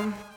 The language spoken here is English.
Um,